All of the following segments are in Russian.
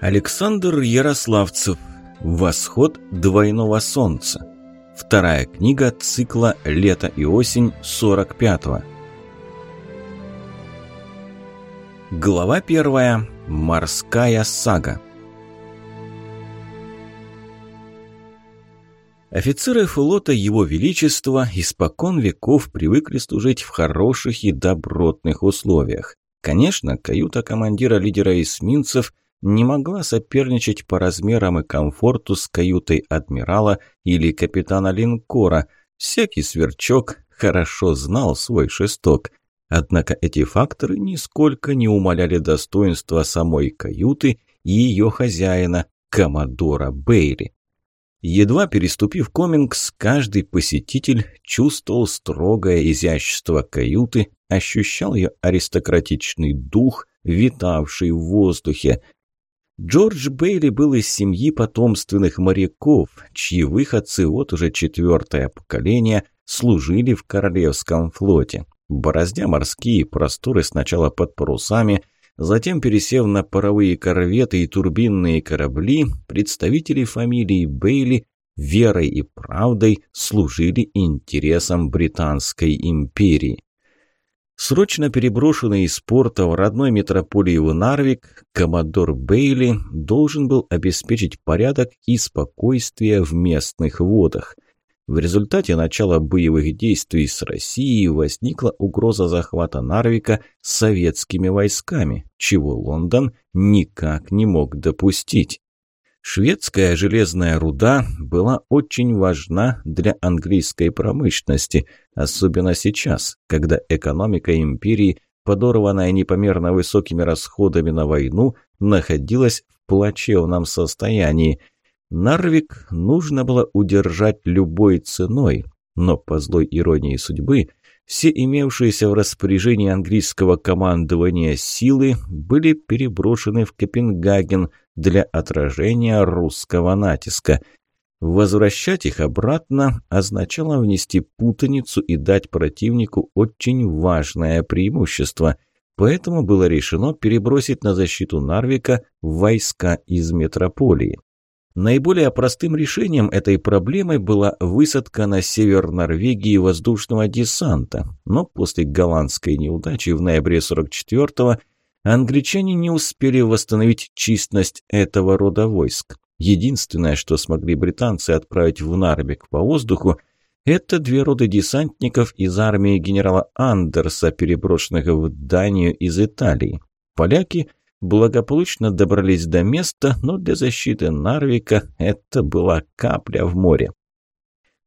Александр Ярославцев «Восход двойного солнца». Вторая книга цикла «Лето и осень» 45-го. Глава первая. Морская сага. Офицеры флота Его Величества испокон веков привыкли служить в хороших и добротных условиях. Конечно, каюта командира лидера эсминцев – не могла соперничать по размерам и комфорту с каютой адмирала или капитана линкора. Всякий сверчок хорошо знал свой шесток. Однако эти факторы нисколько не умаляли достоинства самой каюты и ее хозяина, коммодора Бейли. Едва переступив Комингс, каждый посетитель чувствовал строгое изящество каюты, ощущал ее аристократичный дух, витавший в воздухе. Джордж Бейли был из семьи потомственных моряков, чьи выходцы вот уже четвертое поколение служили в Королевском флоте. Бороздя морские просторы сначала под парусами, затем пересев на паровые корветы и турбинные корабли, представители фамилии Бейли верой и правдой служили интересам Британской империи. Срочно переброшенный из порта в родной метрополию Нарвик, коммодор Бейли должен был обеспечить порядок и спокойствие в местных водах. В результате начала боевых действий с Россией возникла угроза захвата Нарвика советскими войсками, чего Лондон никак не мог допустить. Шведская железная руда была очень важна для английской промышленности, особенно сейчас, когда экономика империи, подорванная непомерно высокими расходами на войну, находилась в плачевном состоянии. Нарвик нужно было удержать любой ценой, но по злой иронии судьбы – все имевшиеся в распоряжении английского командования силы были переброшены в Копенгаген для отражения русского натиска. Возвращать их обратно означало внести путаницу и дать противнику очень важное преимущество. Поэтому было решено перебросить на защиту Нарвика войска из метрополии. Наиболее простым решением этой проблемы была высадка на север Норвегии воздушного десанта, но после голландской неудачи в ноябре 44-го англичане не успели восстановить численность этого рода войск. Единственное, что смогли британцы отправить в Нарбек по воздуху, это две роды десантников из армии генерала Андерса, переброшенных в Данию из Италии. Поляки – благополучно добрались до места, но для защиты Нарвика это была капля в море.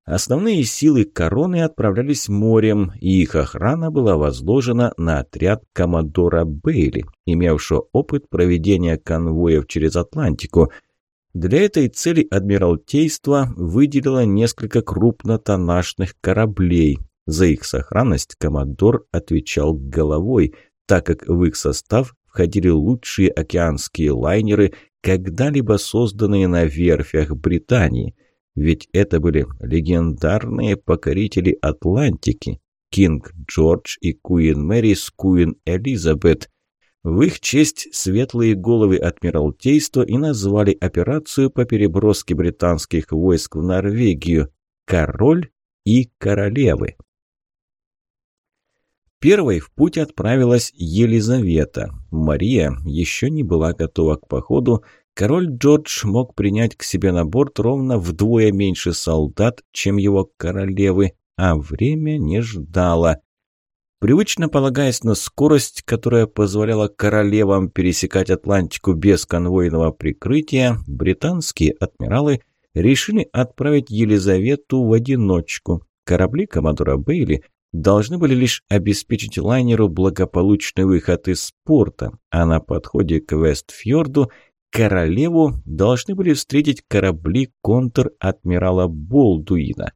Основные силы короны отправлялись морем, и их охрана была возложена на отряд коммодора Бейли, имевшего опыт проведения конвоев через Атлантику. Для этой цели Адмиралтейство выделило несколько крупнотоннажных кораблей. За их сохранность коммодор отвечал головой, так как в их состав входили лучшие океанские лайнеры, когда-либо созданные на верфях Британии. Ведь это были легендарные покорители Атлантики – Кинг Джордж и Куин Мэри с Куин Элизабет. В их честь светлые головы Адмиралтейства и назвали операцию по переброске британских войск в Норвегию «Король и королевы». Первой в путь отправилась Елизавета. Мария еще не была готова к походу. Король Джордж мог принять к себе на борт ровно вдвое меньше солдат, чем его королевы, а время не ждало. Привычно полагаясь на скорость, которая позволяла королевам пересекать Атлантику без конвойного прикрытия, британские адмиралы решили отправить Елизавету в одиночку. Корабли командора Бейли должны были лишь обеспечить лайнеру благополучный выход из порта, а на подходе к Вестфьорду королеву должны были встретить корабли контр-адмирала Болдуина.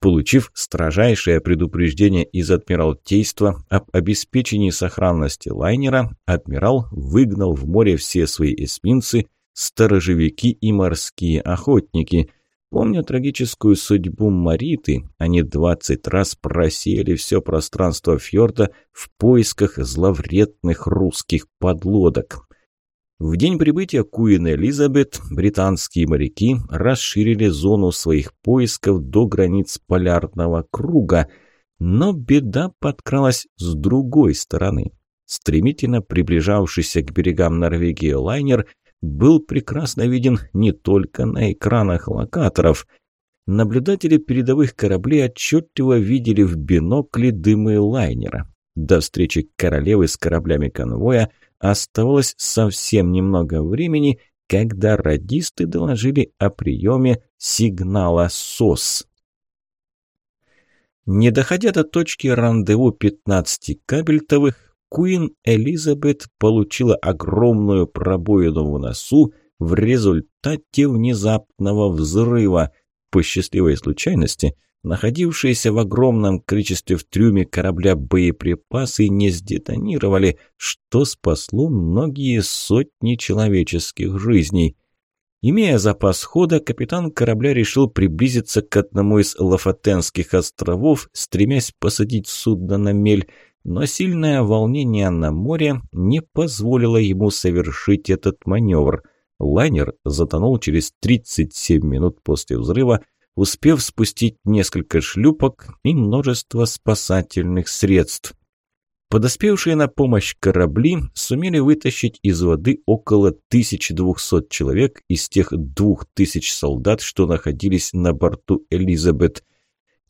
Получив строжайшее предупреждение из Адмиралтейства об обеспечении сохранности лайнера, адмирал выгнал в море все свои эсминцы, сторожевики и морские охотники, Помня трагическую судьбу Мариты, они двадцать раз просеяли все пространство фьорда в поисках зловредных русских подлодок. В день прибытия Куин Элизабет британские моряки расширили зону своих поисков до границ полярного круга, но беда подкралась с другой стороны. Стремительно приближавшийся к берегам Норвегии лайнер – был прекрасно виден не только на экранах локаторов. Наблюдатели передовых кораблей отчетливо видели в бинокле дымы лайнера. До встречи королевы с кораблями конвоя оставалось совсем немного времени, когда радисты доложили о приеме сигнала СОС. Не доходя до точки рандеву 15 кабельтовых, Куин Элизабет получила огромную пробоину в носу в результате внезапного взрыва. По счастливой случайности, находившиеся в огромном количестве в трюме корабля боеприпасы не сдетонировали, что спасло многие сотни человеческих жизней. Имея запас хода, капитан корабля решил приблизиться к одному из Лафатенских островов, стремясь посадить судно на мель но сильное волнение на море не позволило ему совершить этот маневр. Лайнер затонул через 37 минут после взрыва, успев спустить несколько шлюпок и множество спасательных средств. Подоспевшие на помощь корабли сумели вытащить из воды около 1200 человек из тех 2000 солдат, что находились на борту «Элизабет»,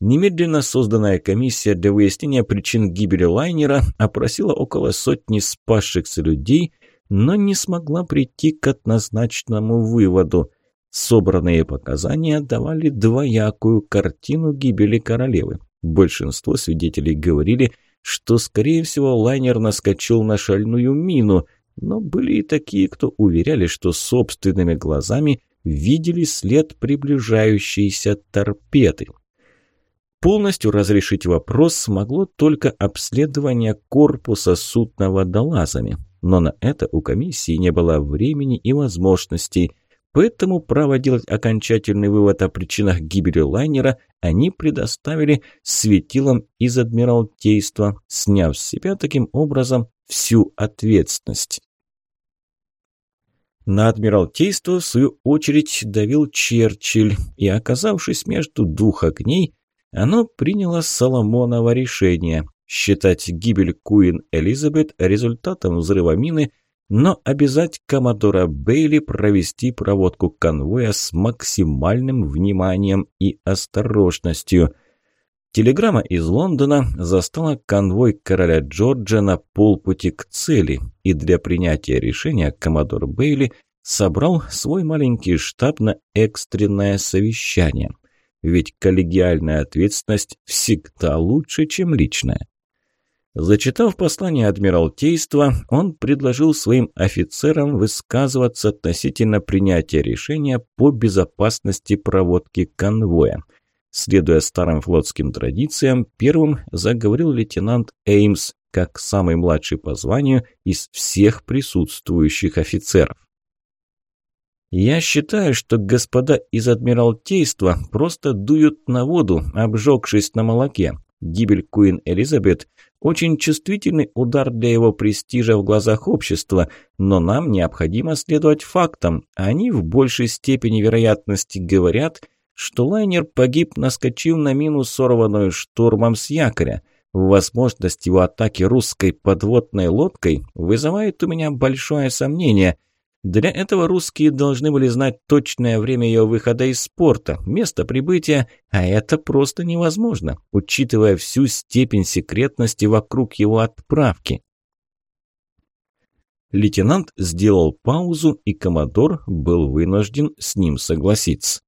Немедленно созданная комиссия для выяснения причин гибели лайнера опросила около сотни спасшихся людей, но не смогла прийти к однозначному выводу. Собранные показания давали двоякую картину гибели королевы. Большинство свидетелей говорили, что, скорее всего, лайнер наскочил на шальную мину, но были и такие, кто уверяли, что собственными глазами видели след приближающейся торпеды. Полностью разрешить вопрос смогло только обследование корпуса судного долазами, но на это у комиссии не было времени и возможностей, поэтому право делать окончательный вывод о причинах гибели лайнера. Они предоставили светилам из Адмиралтейства, сняв с себя таким образом всю ответственность. На Адмиралтейство, в свою очередь, давил Черчилль, и, оказавшись между двух огней, оно приняло Соломонова решение считать гибель Куин Элизабет результатом взрыва мины, но обязать коммодора Бейли провести проводку конвоя с максимальным вниманием и осторожностью. Телеграмма из Лондона застала конвой короля Джорджа на полпути к цели, и для принятия решения коммодор Бейли собрал свой маленький штаб на экстренное совещание – ведь коллегиальная ответственность всегда лучше, чем личная. Зачитав послание Адмиралтейства, он предложил своим офицерам высказываться относительно принятия решения по безопасности проводки конвоя. Следуя старым флотским традициям, первым заговорил лейтенант Эймс, как самый младший по званию из всех присутствующих офицеров. Я считаю, что господа из Адмиралтейства просто дуют на воду, обжегшись на молоке. Гибель Куин Элизабет – очень чувствительный удар для его престижа в глазах общества, но нам необходимо следовать фактам. Они в большей степени вероятности говорят, что лайнер погиб, наскочив на мину, сорванную штурмом с якоря. Возможность его атаки русской подводной лодкой вызывает у меня большое сомнение – для этого русские должны были знать точное время ее выхода из порта, место прибытия, а это просто невозможно, учитывая всю степень секретности вокруг его отправки. Лейтенант сделал паузу, и коммодор был вынужден с ним согласиться.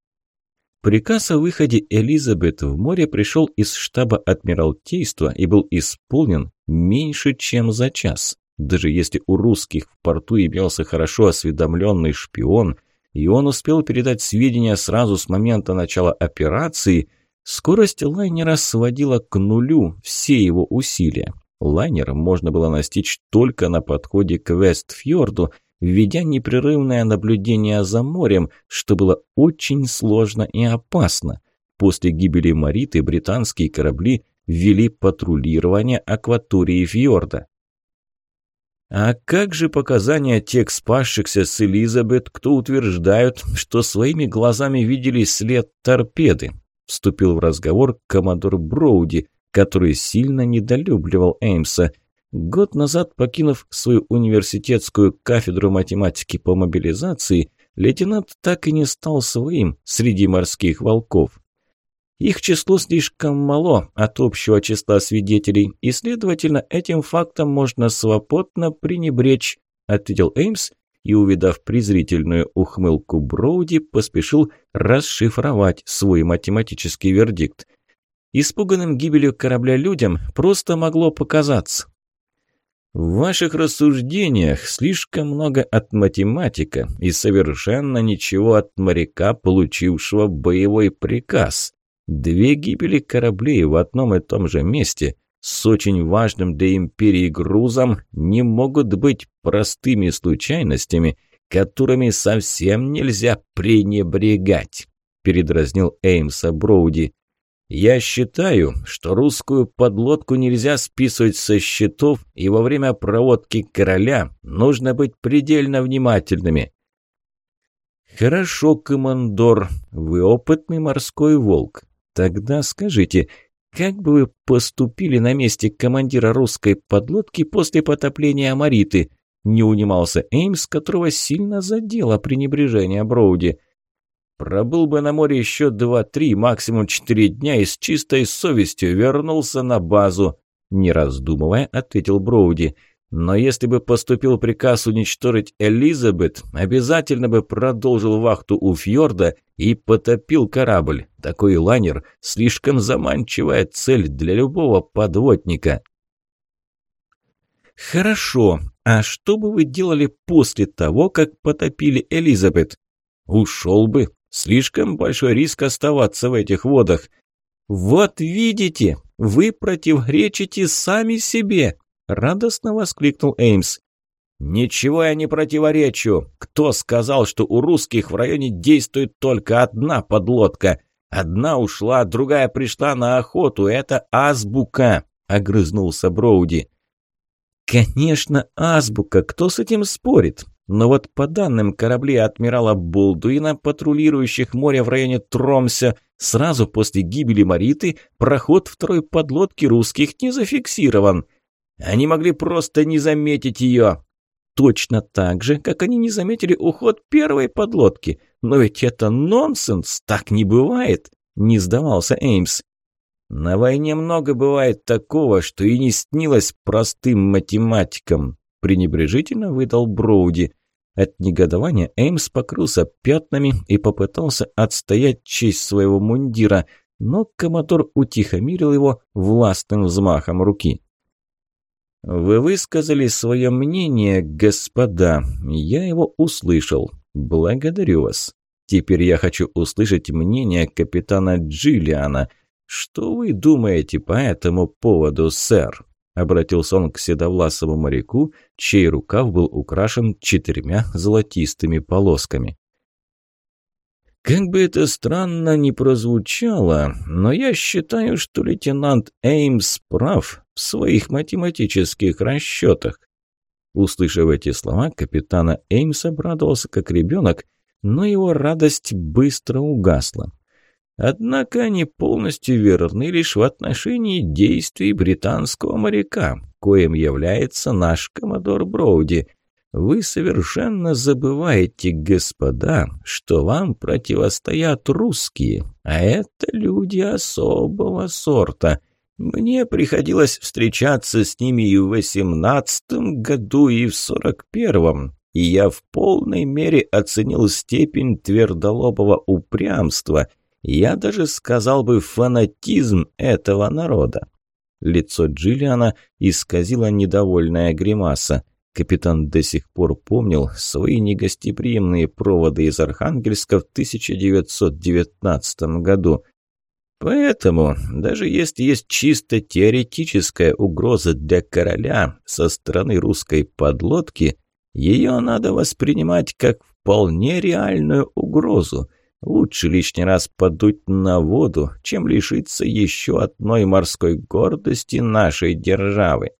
Приказ о выходе Элизабет в море пришел из штаба Адмиралтейства и был исполнен меньше, чем за час. Даже если у русских в порту имелся хорошо осведомленный шпион, и он успел передать сведения сразу с момента начала операции, скорость лайнера сводила к нулю все его усилия. Лайнер можно было настичь только на подходе к Вестфьорду, ведя непрерывное наблюдение за морем, что было очень сложно и опасно. После гибели Мариты британские корабли вели патрулирование акватории фьорда. А как же показания тех спасшихся с Элизабет, кто утверждают, что своими глазами видели след торпеды? Вступил в разговор коммодор Броуди, который сильно недолюбливал Эймса. Год назад, покинув свою университетскую кафедру математики по мобилизации, лейтенант так и не стал своим среди морских волков. Их число слишком мало а от общего числа свидетелей, и, следовательно, этим фактом можно свободно пренебречь», – ответил Эймс и, увидав презрительную ухмылку Броуди, поспешил расшифровать свой математический вердикт. «Испуганным гибелью корабля людям просто могло показаться». В ваших рассуждениях слишком много от математика и совершенно ничего от моряка, получившего боевой приказ. Две гибели кораблей в одном и том же месте с очень важным для империи грузом не могут быть простыми случайностями, которыми совсем нельзя пренебрегать», – передразнил Эймса Броуди. «Я считаю, что русскую подлодку нельзя списывать со счетов, и во время проводки короля нужно быть предельно внимательными». «Хорошо, командор, вы опытный морской волк, Тогда скажите, как бы вы поступили на месте командира русской подлодки после потопления Амариты? Не унимался Эймс, которого сильно задело пренебрежение Броуди. Пробыл бы на море еще два-три, максимум четыре дня и с чистой совестью вернулся на базу. Не раздумывая, ответил Броуди. Но если бы поступил приказ уничтожить Элизабет, обязательно бы продолжил вахту у фьорда и потопил корабль. Такой лайнер – слишком заманчивая цель для любого подводника. Хорошо, а что бы вы делали после того, как потопили Элизабет? Ушел бы. Слишком большой риск оставаться в этих водах. Вот видите, вы противоречите сами себе, — радостно воскликнул Эймс. «Ничего я не противоречу. Кто сказал, что у русских в районе действует только одна подлодка? Одна ушла, другая пришла на охоту. Это азбука!» — огрызнулся Броуди. «Конечно, азбука. Кто с этим спорит?» Но вот по данным кораблей адмирала Булдуина патрулирующих море в районе Тромся, сразу после гибели Мариты проход второй подлодки русских не зафиксирован – они могли просто не заметить ее. Точно так же, как они не заметили уход первой подлодки. Но ведь это нонсенс, так не бывает, не сдавался Эймс. На войне много бывает такого, что и не снилось простым математикам, пренебрежительно выдал Броуди. От негодования Эймс покрылся пятнами и попытался отстоять честь своего мундира, но Комодор утихомирил его властным взмахом руки. «Вы высказали свое мнение, господа. Я его услышал. Благодарю вас. Теперь я хочу услышать мнение капитана Джиллиана. Что вы думаете по этому поводу, сэр?» Обратился он к седовласому моряку, чей рукав был украшен четырьмя золотистыми полосками. Как бы это странно ни прозвучало, но я считаю, что лейтенант Эймс прав в своих математических расчетах. Услышав эти слова, капитана Эймс обрадовался как ребенок, но его радость быстро угасла. Однако они полностью верны лишь в отношении действий британского моряка, коим является наш коммодор Броуди. Вы совершенно забываете, господа, что вам противостоят русские, а это люди особого сорта. Мне приходилось встречаться с ними и в восемнадцатом году, и в сорок первом, и я в полной мере оценил степень твердолобого упрямства, я даже сказал бы фанатизм этого народа. Лицо Джиллиана исказило недовольная гримаса – Капитан до сих пор помнил свои негостеприимные проводы из Архангельска в 1919 году. Поэтому, даже если есть чисто теоретическая угроза для короля со стороны русской подлодки, ее надо воспринимать как вполне реальную угрозу. Лучше лишний раз подуть на воду, чем лишиться еще одной морской гордости нашей державы.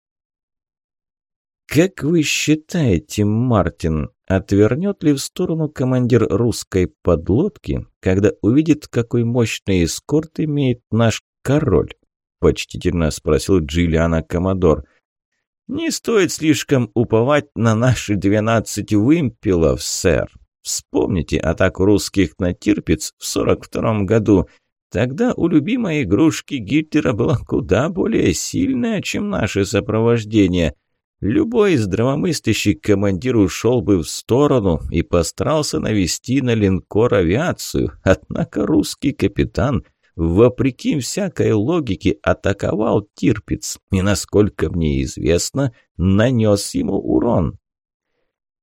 «Как вы считаете, Мартин, отвернет ли в сторону командир русской подлодки, когда увидит, какой мощный эскорт имеет наш король?» – почтительно спросил Джиллиана Комодор. «Не стоит слишком уповать на наши двенадцать вымпелов, сэр. Вспомните атаку русских на Тирпиц в сорок втором году». Тогда у любимой игрушки Гитлера была куда более сильная, чем наше сопровождение. Любой здравомыслящий командир ушел бы в сторону и постарался навести на линкор авиацию, однако русский капитан, вопреки всякой логике, атаковал Тирпиц и, насколько мне известно, нанес ему урон.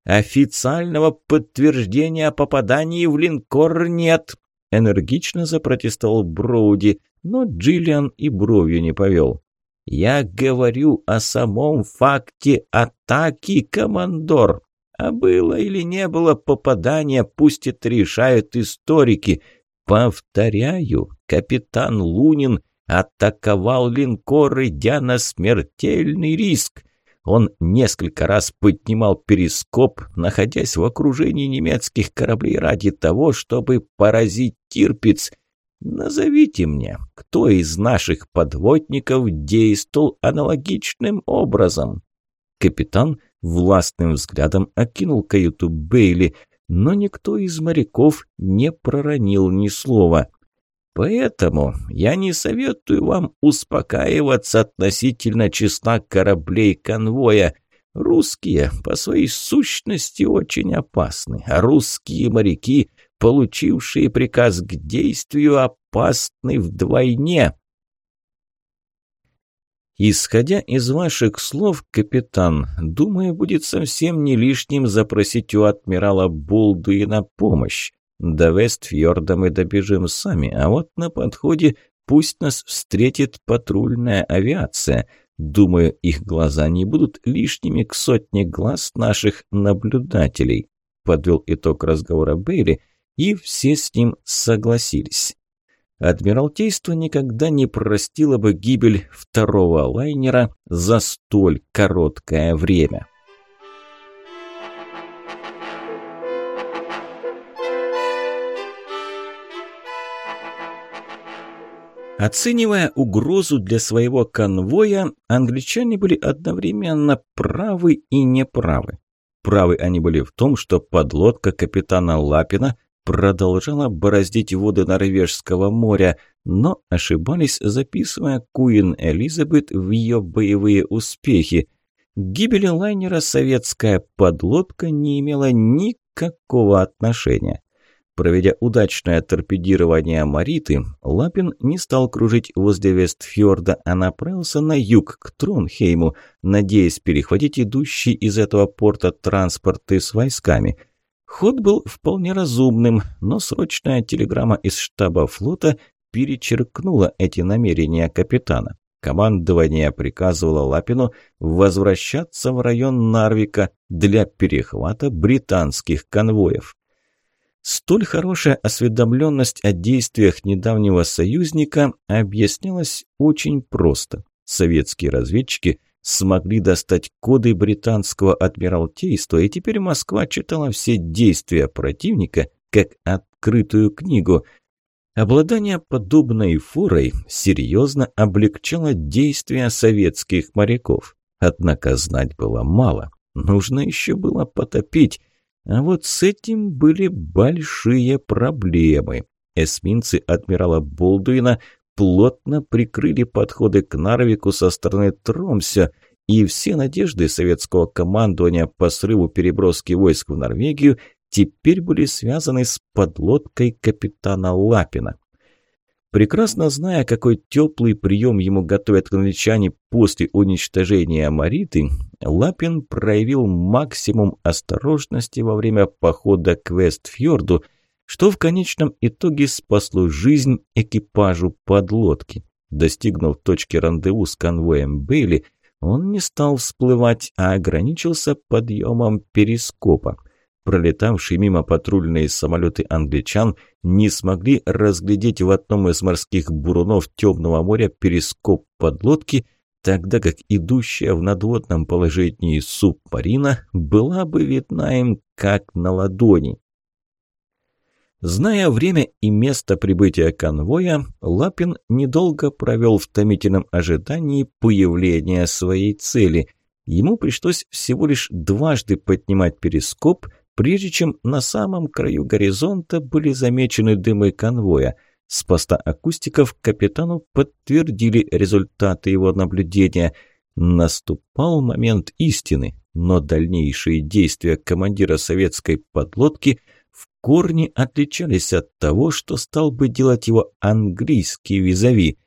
«Официального подтверждения о попадании в линкор нет», энергично запротестовал Броуди, но Джиллиан и бровью не повел. Я говорю о самом факте атаки, командор. А было или не было попадания, пусть это решают историки. Повторяю, капитан Лунин атаковал линкор, идя на смертельный риск. Он несколько раз поднимал перископ, находясь в окружении немецких кораблей ради того, чтобы поразить Тирпиц – Назовите мне, кто из наших подводников действовал аналогичным образом?» Капитан властным взглядом окинул каюту Бейли, но никто из моряков не проронил ни слова. «Поэтому я не советую вам успокаиваться относительно числа кораблей конвоя. Русские по своей сущности очень опасны, а русские моряки – получившие приказ к действию, опасны вдвойне. Исходя из ваших слов, капитан, думаю, будет совсем не лишним запросить у адмирала Болдуина помощь. До Вестфьорда мы добежим сами, а вот на подходе пусть нас встретит патрульная авиация. Думаю, их глаза не будут лишними к сотне глаз наших наблюдателей», — подвел итог разговора Бейли, — и все с ним согласились. Адмиралтейство никогда не простило бы гибель второго лайнера за столь короткое время. Оценивая угрозу для своего конвоя, англичане были одновременно правы и неправы. Правы они были в том, что подлодка капитана Лапина – продолжала бороздить воды Норвежского моря, но ошибались, записывая Куин Элизабет в ее боевые успехи. К Гибели лайнера советская подлодка не имела никакого отношения. Проведя удачное торпедирование Мариты, Лапин не стал кружить возле Вестфьорда, а направился на юг, к Тронхейму, надеясь перехватить идущие из этого порта транспорты с войсками – Ход был вполне разумным, но срочная телеграмма из штаба флота перечеркнула эти намерения капитана. Командование приказывало Лапину возвращаться в район Нарвика для перехвата британских конвоев. Столь хорошая осведомленность о действиях недавнего союзника объяснялась очень просто. Советские разведчики смогли достать коды британского адмиралтейства, и теперь Москва читала все действия противника как открытую книгу. Обладание подобной фурой серьезно облегчало действия советских моряков. Однако знать было мало, нужно еще было потопить. А вот с этим были большие проблемы. Эсминцы адмирала Болдуина – плотно прикрыли подходы к Нарвику со стороны Тромся, и все надежды советского командования по срыву переброски войск в Норвегию теперь были связаны с подлодкой капитана Лапина. Прекрасно зная, какой теплый прием ему готовят англичане после уничтожения Мариты, Лапин проявил максимум осторожности во время похода к Вестфьорду – что в конечном итоге спасло жизнь экипажу подлодки. Достигнув точки рандеву с конвоем Бейли, он не стал всплывать, а ограничился подъемом перископа. Пролетавшие мимо патрульные самолеты англичан не смогли разглядеть в одном из морских бурунов Темного моря перископ подлодки, тогда как идущая в надводном положении субмарина была бы видна им как на ладони. Зная время и место прибытия конвоя, Лапин недолго провел в томительном ожидании появления своей цели. Ему пришлось всего лишь дважды поднимать перископ, прежде чем на самом краю горизонта были замечены дымы конвоя. С поста акустиков капитану подтвердили результаты его наблюдения. Наступал момент истины, но дальнейшие действия командира советской подлодки – в корне отличались от того, что стал бы делать его английский визави.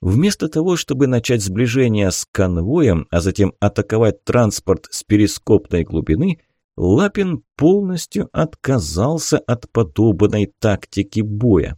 Вместо того, чтобы начать сближение с конвоем, а затем атаковать транспорт с перископной глубины, Лапин полностью отказался от подобной тактики боя.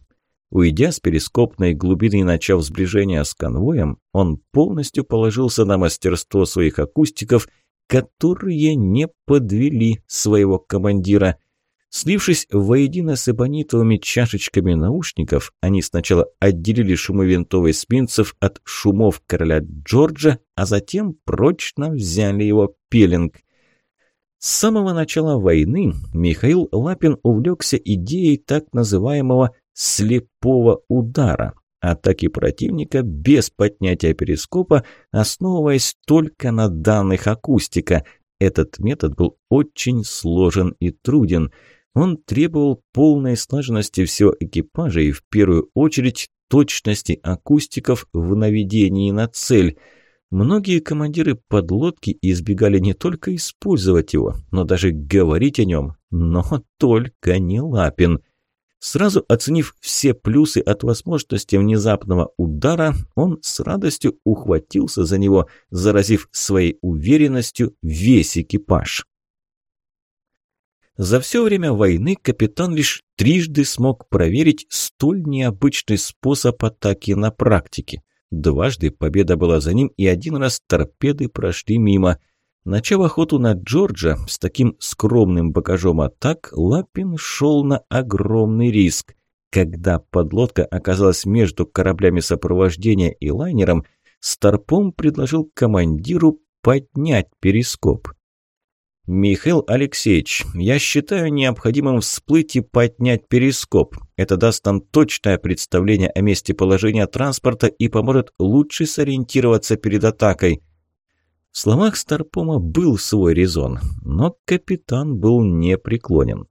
Уйдя с перископной глубины и начав сближение с конвоем, он полностью положился на мастерство своих акустиков, которые не подвели своего командира – Слившись воедино с эбонитовыми чашечками наушников, они сначала отделили шумы винтов и спинцев от шумов короля Джорджа, а затем прочно взяли его пеленг. С самого начала войны Михаил Лапин увлекся идеей так называемого «слепого удара» атаки противника без поднятия перископа, основываясь только на данных акустика. Этот метод был очень сложен и труден – он требовал полной слаженности всего экипажа и в первую очередь точности акустиков в наведении на цель. Многие командиры подлодки избегали не только использовать его, но даже говорить о нем, но только не Лапин. Сразу оценив все плюсы от возможности внезапного удара, он с радостью ухватился за него, заразив своей уверенностью весь экипаж. За все время войны капитан лишь трижды смог проверить столь необычный способ атаки на практике. Дважды победа была за ним, и один раз торпеды прошли мимо. Начав охоту на Джорджа с таким скромным багажом атак, Лапин шел на огромный риск. Когда подлодка оказалась между кораблями сопровождения и лайнером, Старпом предложил командиру поднять перископ. «Михаил Алексеевич, я считаю необходимым всплыть и поднять перископ. Это даст нам точное представление о месте положения транспорта и поможет лучше сориентироваться перед атакой». В словах Старпома был свой резон, но капитан был непреклонен.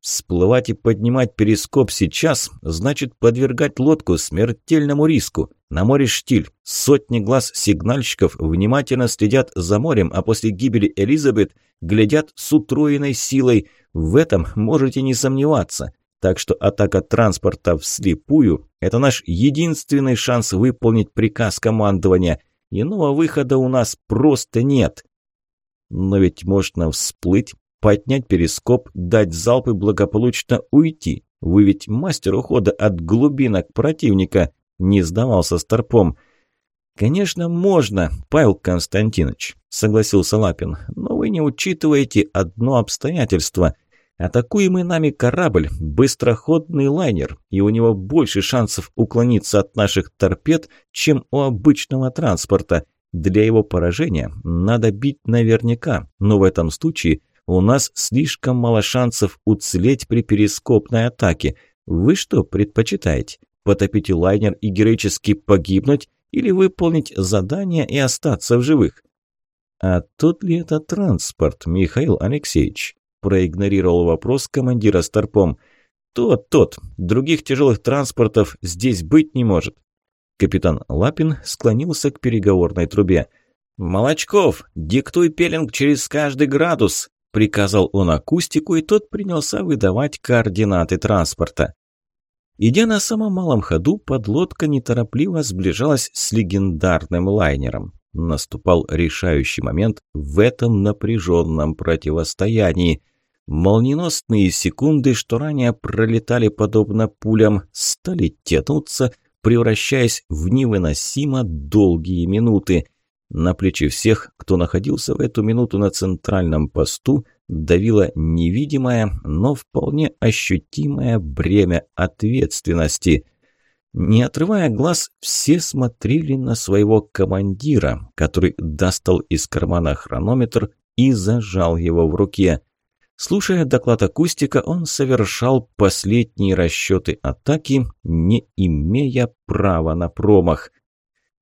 Всплывать и поднимать перископ сейчас значит подвергать лодку смертельному риску. На море штиль. Сотни глаз сигнальщиков внимательно следят за морем, а после гибели Элизабет глядят с утроенной силой. В этом можете не сомневаться. Так что атака транспорта вслепую – это наш единственный шанс выполнить приказ командования. Иного выхода у нас просто нет. Но ведь можно всплыть поднять перископ, дать залп и благополучно уйти. Вы ведь мастер ухода от глубинок противника, не сдавался Старпом. «Конечно, можно, Павел Константинович», – согласился Лапин. «Но вы не учитываете одно обстоятельство. Атакуемый нами корабль – быстроходный лайнер, и у него больше шансов уклониться от наших торпед, чем у обычного транспорта. Для его поражения надо бить наверняка, но в этом случае – у нас слишком мало шансов уцелеть при перископной атаке. Вы что предпочитаете? Потопить лайнер и героически погибнуть? Или выполнить задание и остаться в живых? А тот ли это транспорт, Михаил Алексеевич? Проигнорировал вопрос командира Старпом. Тот, тот. Других тяжелых транспортов здесь быть не может. Капитан Лапин склонился к переговорной трубе. «Молочков, диктуй пеленг через каждый градус!» Приказал он акустику, и тот принялся выдавать координаты транспорта. Идя на самом малом ходу, подлодка неторопливо сближалась с легендарным лайнером. Наступал решающий момент в этом напряженном противостоянии. Молниеносные секунды, что ранее пролетали подобно пулям, стали тянуться, превращаясь в невыносимо долгие минуты – на плечи всех, кто находился в эту минуту на центральном посту, давило невидимое, но вполне ощутимое бремя ответственности. Не отрывая глаз, все смотрели на своего командира, который достал из кармана хронометр и зажал его в руке. Слушая доклад акустика, он совершал последние расчеты атаки, не имея права на промах –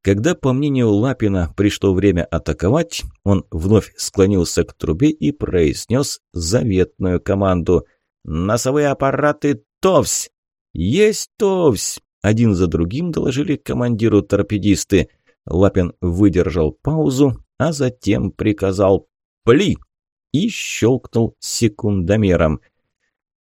когда, по мнению Лапина, пришло время атаковать, он вновь склонился к трубе и произнес заветную команду. «Носовые аппараты ТОВС!» «Есть ТОВС!» Один за другим доложили командиру торпедисты. Лапин выдержал паузу, а затем приказал «Пли!» и щелкнул секундомером.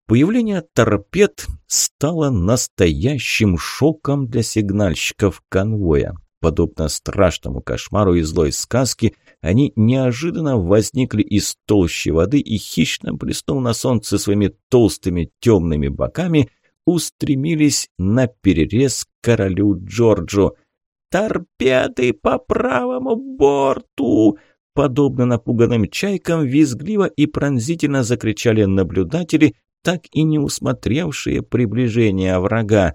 Появление торпед стало настоящим шоком для сигнальщиков конвоя подобно страшному кошмару и злой сказке, они неожиданно возникли из толщи воды и, хищно блеснув на солнце своими толстыми темными боками, устремились на перерез королю Джорджу. «Торпеды по правому борту!» Подобно напуганным чайкам, визгливо и пронзительно закричали наблюдатели, так и не усмотревшие приближение врага.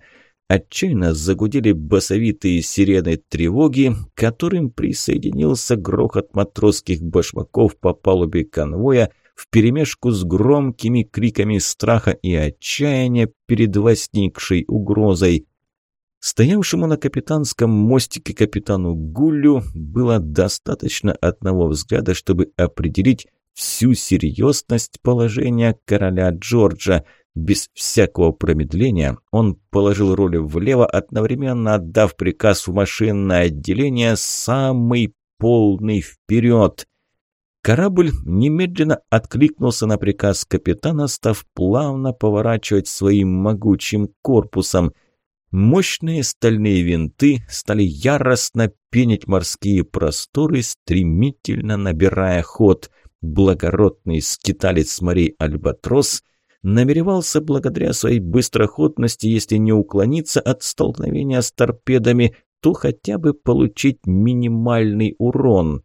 Отчаянно загудели басовитые сирены тревоги, к которым присоединился грохот матросских башмаков по палубе конвоя вперемешку с громкими криками страха и отчаяния перед возникшей угрозой. Стоявшему на капитанском мостике капитану Гулю было достаточно одного взгляда, чтобы определить всю серьезность положения короля Джорджа – без всякого промедления он положил руль влево, одновременно отдав приказ в машинное отделение «Самый полный вперед!». Корабль немедленно откликнулся на приказ капитана, став плавно поворачивать своим могучим корпусом. Мощные стальные винты стали яростно пенить морские просторы, стремительно набирая ход. Благородный скиталец морей Альбатрос – намеревался благодаря своей быстроходности, если не уклониться от столкновения с торпедами, то хотя бы получить минимальный урон.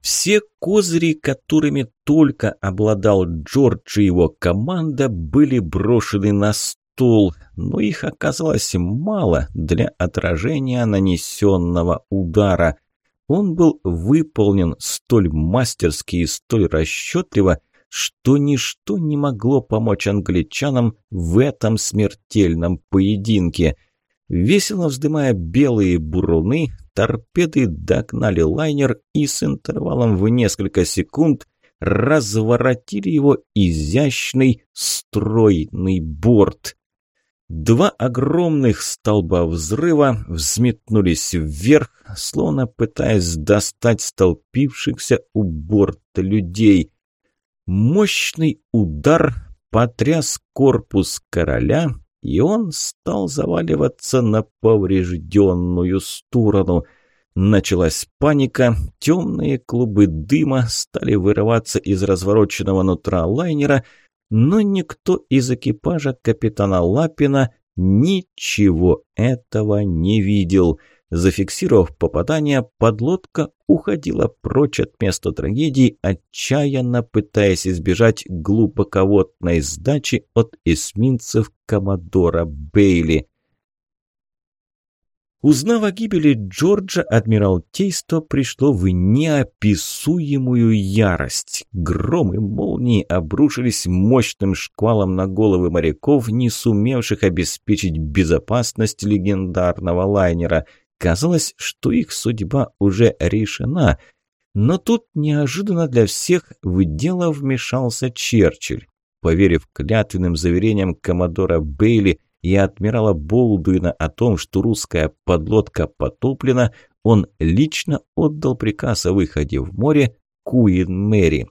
Все козыри, которыми только обладал Джордж и его команда, были брошены на стол, но их оказалось мало для отражения нанесенного удара. Он был выполнен столь мастерски и столь расчетливо, что ничто не могло помочь англичанам в этом смертельном поединке. Весело вздымая белые буруны, торпеды догнали лайнер и с интервалом в несколько секунд разворотили его изящный стройный борт. Два огромных столба взрыва взметнулись вверх, словно пытаясь достать столпившихся у борта людей. Мощный удар потряс корпус короля, и он стал заваливаться на поврежденную сторону. Началась паника, темные клубы дыма стали вырываться из развороченного нутра лайнера, но никто из экипажа капитана Лапина ничего этого не видел – Зафиксировав попадание, подлодка уходила прочь от места трагедии, отчаянно пытаясь избежать глубоководной сдачи от эсминцев Коммодора Бейли. Узнав о гибели Джорджа, Адмиралтейство пришло в неописуемую ярость. Громы и молнии обрушились мощным шквалом на головы моряков, не сумевших обеспечить безопасность легендарного лайнера – Казалось, что их судьба уже решена, но тут неожиданно для всех в дело вмешался Черчилль. Поверив клятвенным заверениям коммодора Бейли и адмирала Болдуина о том, что русская подлодка потоплена, он лично отдал приказ о выходе в море Куин Мэри.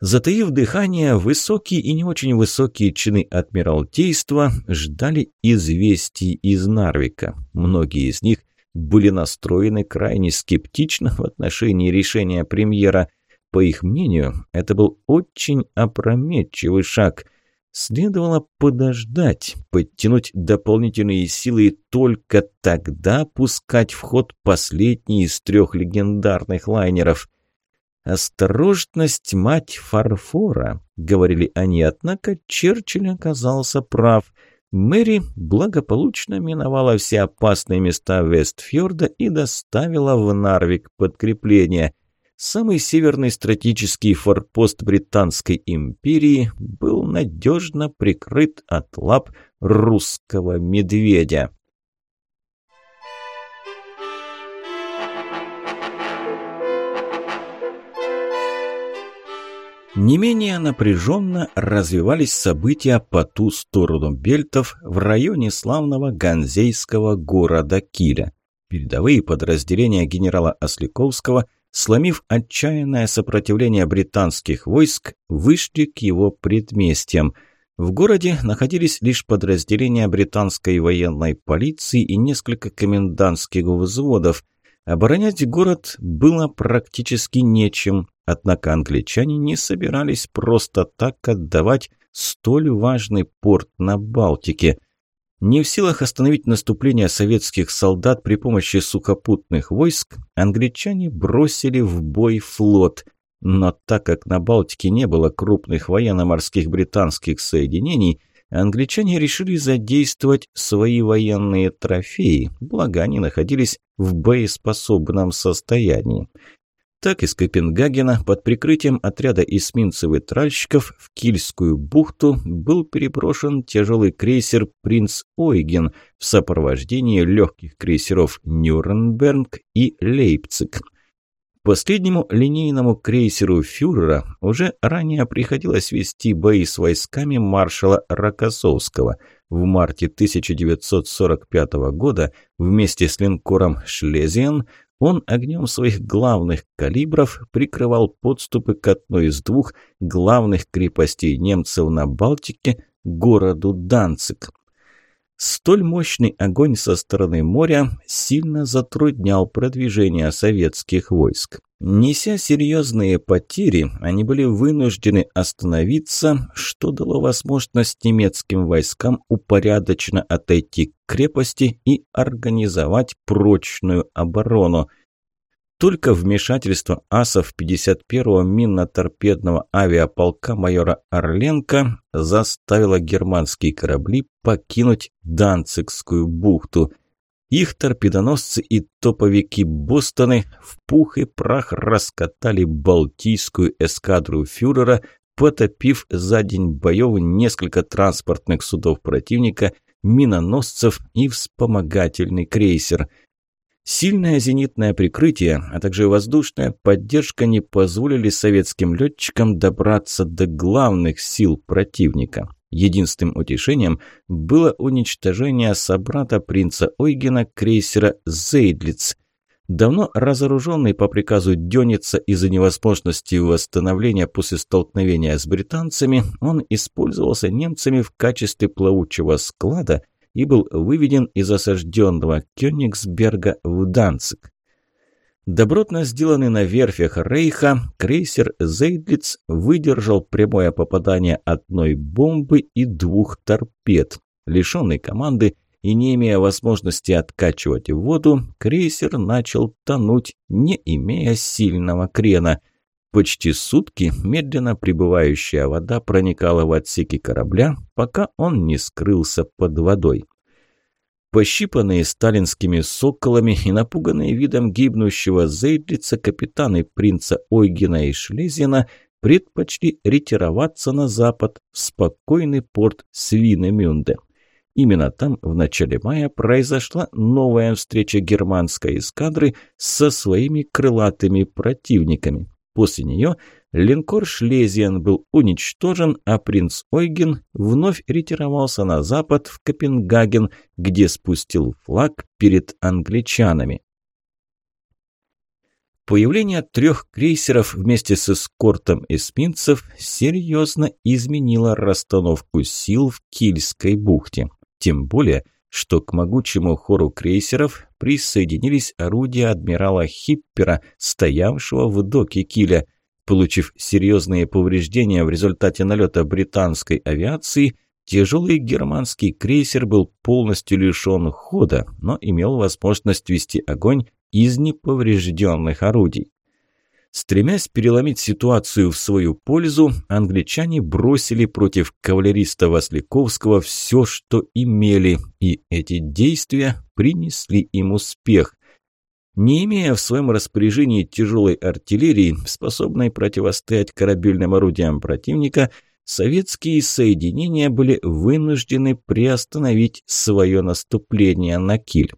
Затаив дыхание, высокие и не очень высокие чины Адмиралтейства ждали известий из Нарвика. Многие из них были настроены крайне скептично в отношении решения премьера. По их мнению, это был очень опрометчивый шаг. Следовало подождать, подтянуть дополнительные силы и только тогда пускать в ход последний из трех легендарных лайнеров – Осторожность – мать фарфора, говорили они, однако Черчилль оказался прав. Мэри благополучно миновала все опасные места Вестфьорда и доставила в Нарвик подкрепление. Самый северный стратегический форпост Британской империи был надежно прикрыт от лап русского медведя. Не менее напряженно развивались события по ту сторону бельтов в районе славного ганзейского города Киля. Передовые подразделения генерала Осликовского, сломив отчаянное сопротивление британских войск, вышли к его предместьям. В городе находились лишь подразделения британской военной полиции и несколько комендантских взводов – Оборонять город было практически нечем, однако англичане не собирались просто так отдавать столь важный порт на Балтике. Не в силах остановить наступление советских солдат при помощи сухопутных войск, англичане бросили в бой флот. Но так как на Балтике не было крупных военно-морских британских соединений – Англичане решили задействовать свои военные трофеи, благо они находились в боеспособном состоянии. Так из Копенгагена под прикрытием отряда эсминцев и тральщиков в Кильскую бухту был переброшен тяжелый крейсер «Принц Ойген» в сопровождении легких крейсеров «Нюрнберг» и «Лейпциг». Последнему линейному крейсеру фюрера уже ранее приходилось вести бои с войсками маршала Рокоссовского. В марте 1945 года вместе с линкором «Шлезиан» он огнем своих главных калибров прикрывал подступы к одной из двух главных крепостей немцев на Балтике – городу Данцик – Столь мощный огонь со стороны моря сильно затруднял продвижение советских войск. Неся серьезные потери, они были вынуждены остановиться, что дало возможность немецким войскам упорядоченно отойти к крепости и организовать прочную оборону – только вмешательство асов 51-го минно-торпедного авиаполка майора Орленко заставило германские корабли покинуть Данцикскую бухту. Их торпедоносцы и топовики «Бостоны» в пух и прах раскатали Балтийскую эскадру фюрера, потопив за день боев несколько транспортных судов противника, миноносцев и вспомогательный крейсер – Сильное зенитное прикрытие, а также воздушная поддержка не позволили советским летчикам добраться до главных сил противника. Единственным утешением было уничтожение собрата принца Ойгена крейсера «Зейдлиц», Давно разоруженный по приказу Дёница из-за невозможности восстановления после столкновения с британцами, он использовался немцами в качестве плавучего склада – и был выведен из осажденного Кёнигсберга в Данцик. Добротно сделанный на верфях Рейха, крейсер «Зейдлиц» выдержал прямое попадание одной бомбы и двух торпед. Лишенный команды и не имея возможности откачивать воду, крейсер начал тонуть, не имея сильного крена – Почти сутки медленно прибывающая вода проникала в отсеки корабля, пока он не скрылся под водой. Пощипанные сталинскими соколами и напуганные видом гибнущего Зейдлица капитаны принца Ойгена и Шлезина предпочли ретироваться на запад в спокойный порт Свинемюнде. Именно там в начале мая произошла новая встреча германской эскадры со своими крылатыми противниками. После нее линкор «Шлезиан» был уничтожен, а принц Ойген вновь ретировался на запад в Копенгаген, где спустил флаг перед англичанами. Появление трех крейсеров вместе с эскортом эсминцев серьезно изменило расстановку сил в Кильской бухте. Тем более, что к могучему хору крейсеров присоединились орудия адмирала Хиппера, стоявшего в доке Киля. Получив серьезные повреждения в результате налета британской авиации, тяжелый германский крейсер был полностью лишен хода, но имел возможность вести огонь из неповрежденных орудий. Стремясь переломить ситуацию в свою пользу, англичане бросили против кавалериста Васликовского все, что имели, и эти действия принесли им успех. Не имея в своем распоряжении тяжелой артиллерии, способной противостоять корабельным орудиям противника, советские соединения были вынуждены приостановить свое наступление на Киль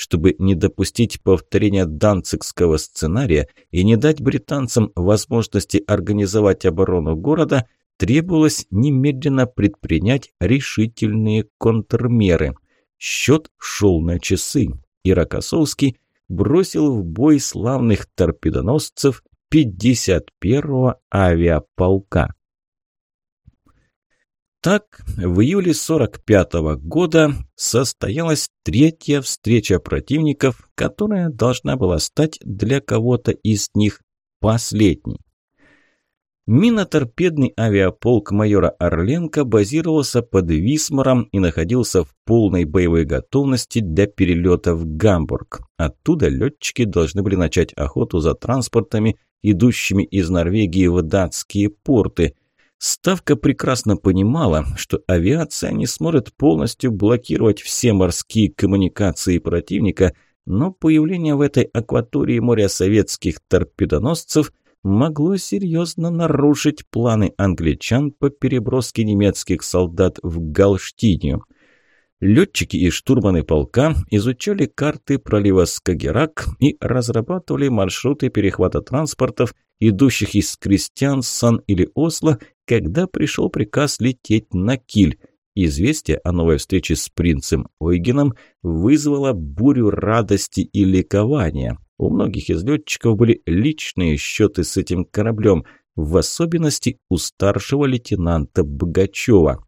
чтобы не допустить повторения данцикского сценария и не дать британцам возможности организовать оборону города, требовалось немедленно предпринять решительные контрмеры. Счет шел на часы, и Рокоссовский бросил в бой славных торпедоносцев 51-го авиаполка. Так, в июле 45 -го года состоялась третья встреча противников, которая должна была стать для кого-то из них последней. Миноторпедный авиаполк майора Орленко базировался под Висмаром и находился в полной боевой готовности для перелета в Гамбург. Оттуда летчики должны были начать охоту за транспортами, идущими из Норвегии в датские порты – Ставка прекрасно понимала, что авиация не сможет полностью блокировать все морские коммуникации противника, но появление в этой акватории моря советских торпедоносцев могло серьезно нарушить планы англичан по переброске немецких солдат в Галштинию. Летчики и штурманы полка изучали карты пролива Скагерак и разрабатывали маршруты перехвата транспортов, идущих из Крестьянсан или Осло когда пришел приказ лететь на Киль. Известие о новой встрече с принцем Ойгеном вызвало бурю радости и ликования. У многих из летчиков были личные счеты с этим кораблем, в особенности у старшего лейтенанта Богачева.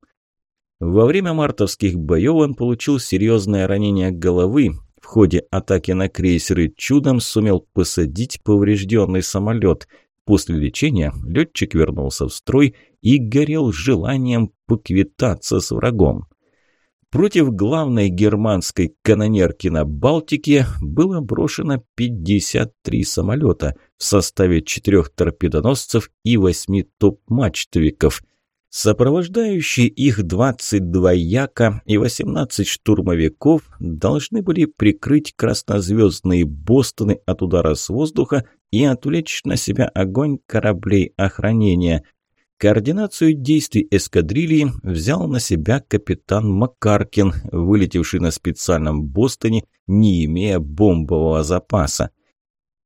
Во время мартовских боев он получил серьезное ранение головы. В ходе атаки на крейсеры чудом сумел посадить поврежденный самолет – После лечения летчик вернулся в строй и горел желанием поквитаться с врагом. Против главной германской канонерки на Балтике было брошено 53 самолета в составе четырех торпедоносцев и восьми топ-мачтовиков. Сопровождающие их 22 яка и 18 штурмовиков должны были прикрыть краснозвездные Бостоны от удара с воздуха и отвлечь на себя огонь кораблей охранения. Координацию действий эскадрильи взял на себя капитан Макаркин, вылетевший на специальном Бостоне, не имея бомбового запаса.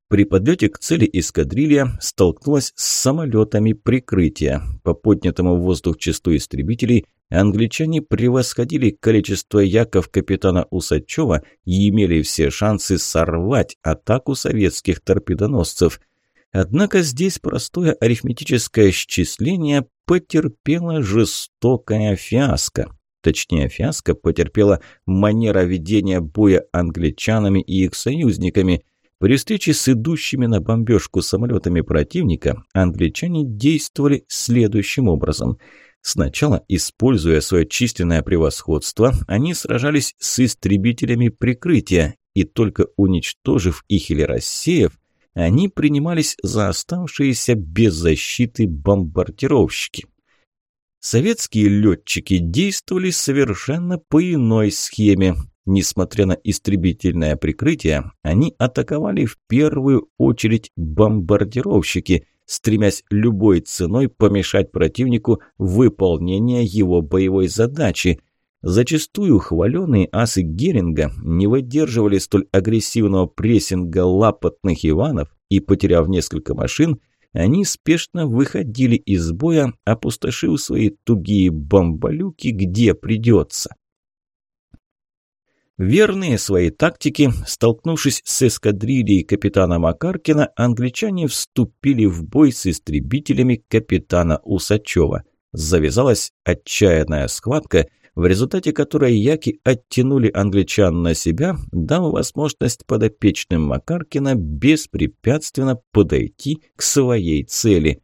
При подлете к цели эскадрилья столкнулась с самолетами прикрытия. По поднятому в воздух числу истребителей Англичане превосходили количество яков капитана Усачева и имели все шансы сорвать атаку советских торпедоносцев. Однако здесь простое арифметическое счисление потерпело жестокая фиаско. Точнее, фиаско потерпела манера ведения боя англичанами и их союзниками – при встрече с идущими на бомбежку самолетами противника англичане действовали следующим образом. Сначала, используя свое численное превосходство, они сражались с истребителями прикрытия, и только уничтожив их или рассеяв, они принимались за оставшиеся без защиты бомбардировщики. Советские летчики действовали совершенно по иной схеме. Несмотря на истребительное прикрытие, они атаковали в первую очередь бомбардировщики – стремясь любой ценой помешать противнику выполнение его боевой задачи. Зачастую хваленые асы Геринга не выдерживали столь агрессивного прессинга лапотных Иванов и, потеряв несколько машин, они спешно выходили из боя, опустошив свои тугие бомболюки где придется. Верные своей тактике, столкнувшись с эскадрильей капитана Макаркина, англичане вступили в бой с истребителями капитана Усачева. Завязалась отчаянная схватка, в результате которой яки оттянули англичан на себя, дав возможность подопечным Макаркина беспрепятственно подойти к своей цели.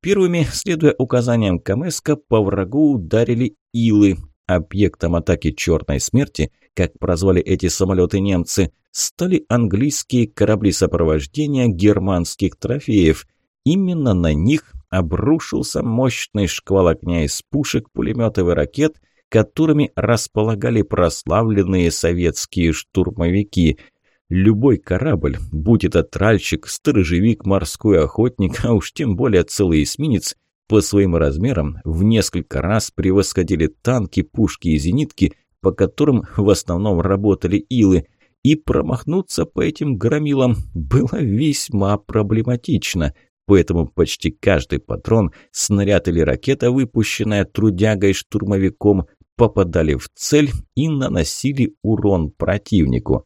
Первыми, следуя указаниям Камеска, по врагу ударили илы, объектом атаки «Черной смерти» как прозвали эти самолеты немцы, стали английские корабли сопровождения германских трофеев. Именно на них обрушился мощный шквал огня из пушек, пулеметов и ракет, которыми располагали прославленные советские штурмовики – Любой корабль, будь это тральщик, сторожевик, морской охотник, а уж тем более целый эсминец, по своим размерам в несколько раз превосходили танки, пушки и зенитки, по которым в основном работали илы, и промахнуться по этим громилам было весьма проблематично, поэтому почти каждый патрон, снаряд или ракета, выпущенная трудягой-штурмовиком, попадали в цель и наносили урон противнику.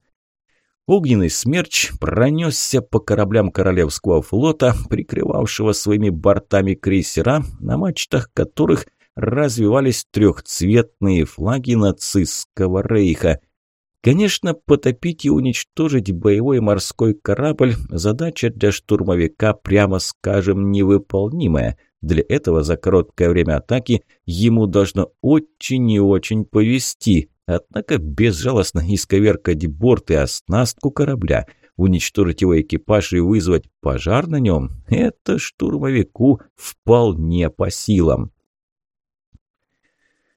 Огненный смерч пронесся по кораблям Королевского флота, прикрывавшего своими бортами крейсера, на мачтах которых – развивались трехцветные флаги нацистского рейха. Конечно, потопить и уничтожить боевой морской корабль – задача для штурмовика, прямо скажем, невыполнимая. Для этого за короткое время атаки ему должно очень и очень повести. Однако безжалостно исковеркать борт и оснастку корабля – уничтожить его экипаж и вызвать пожар на нем, это штурмовику вполне по силам.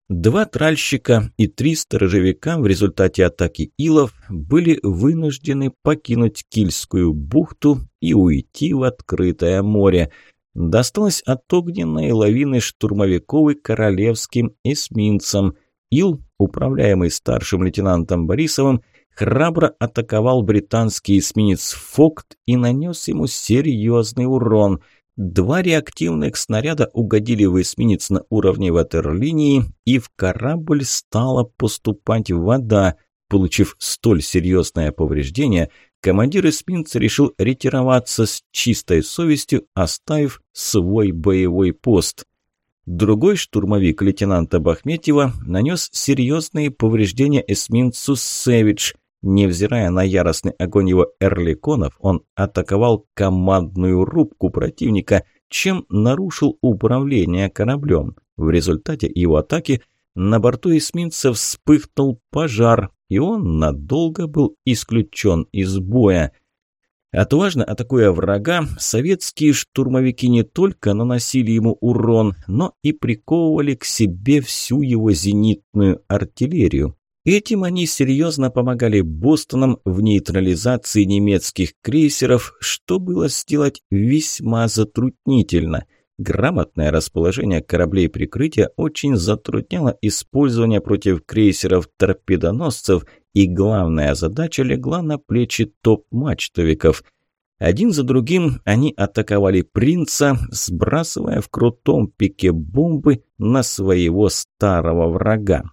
Два тральщика и три сторожевика в результате атаки илов были вынуждены покинуть Кильскую бухту и уйти в открытое море. Досталось от огненной лавины штурмовиковой королевским эсминцам. Ил, управляемый старшим лейтенантом Борисовым, храбро атаковал британский эсминец «Фокт» и нанес ему серьезный урон – Два реактивных снаряда угодили в эсминец на уровне ватерлинии, и в корабль стала поступать вода. Получив столь серьезное повреждение, командир эсминца решил ретироваться с чистой совестью, оставив свой боевой пост. Другой штурмовик лейтенанта Бахметьева нанес серьезные повреждения эсминцу «Сэвидж», Невзирая на яростный огонь его эрликонов, он атаковал командную рубку противника, чем нарушил управление кораблем. В результате его атаки на борту эсминца вспыхнул пожар, и он надолго был исключен из боя. Отважно атакуя врага, советские штурмовики не только наносили ему урон, но и приковывали к себе всю его зенитную артиллерию. Этим они серьезно помогали Бостонам в нейтрализации немецких крейсеров, что было сделать весьма затруднительно. Грамотное расположение кораблей прикрытия очень затрудняло использование против крейсеров торпедоносцев, и главная задача легла на плечи топ-мачтовиков – один за другим они атаковали принца, сбрасывая в крутом пике бомбы на своего старого врага.